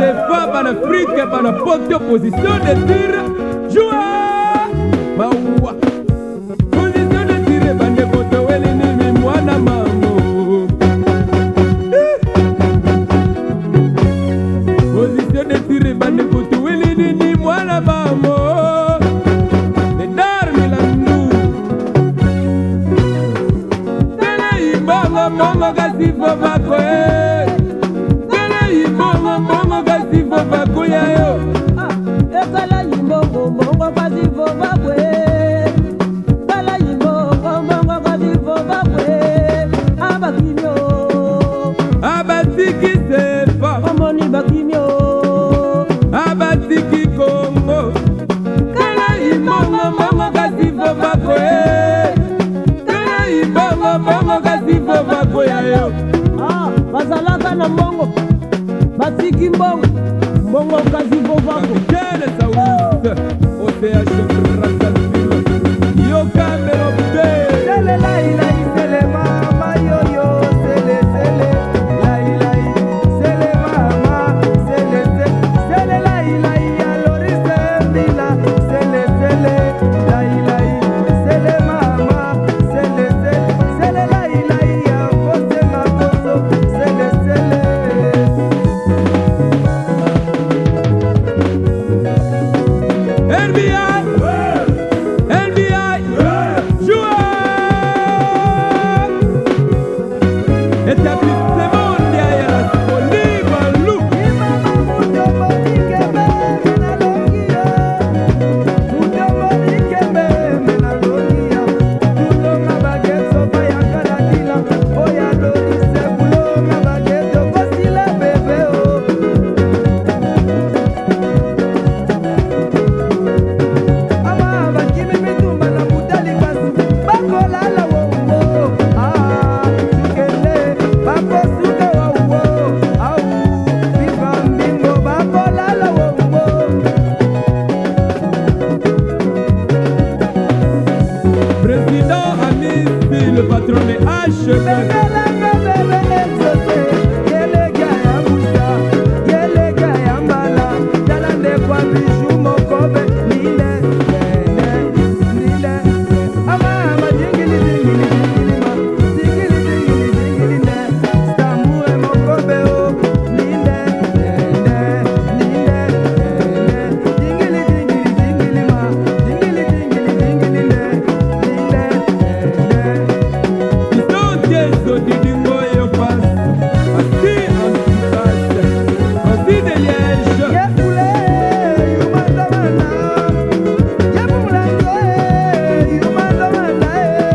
c'est pas par le fric, par la pote position de tir. Joie! Maoua! Position de tir, bande pote, ou l'ennemi, moi, na maman. Position de tir, bande pote, ou l'ennemi, moi, na maman. Les darmes, la nou. Télé, ibanga, mon magasin, va m'accroître. mpasi fo bakuya yo ah, esala limbongo mbongo mpasi fo bakwe sala limbongo mbongo mpasi fo bakwe abakimio abatikise fo omoni bakimio abatiki kongo sala limbongo mbongo mpasi fo bakwe sala limbongo mbongo mpasi fo bakuya yo ah, bazalaka na mbongo Yeah.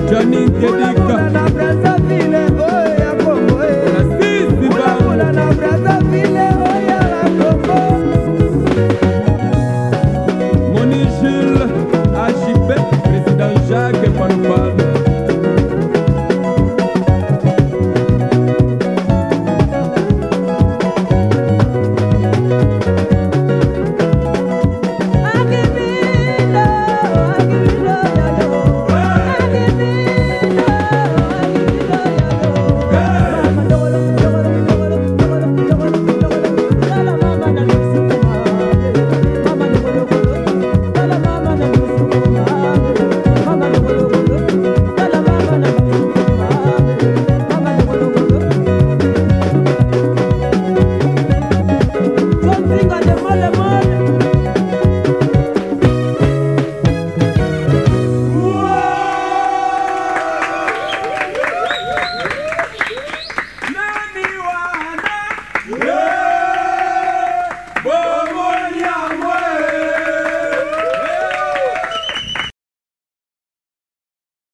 Janine Dedica.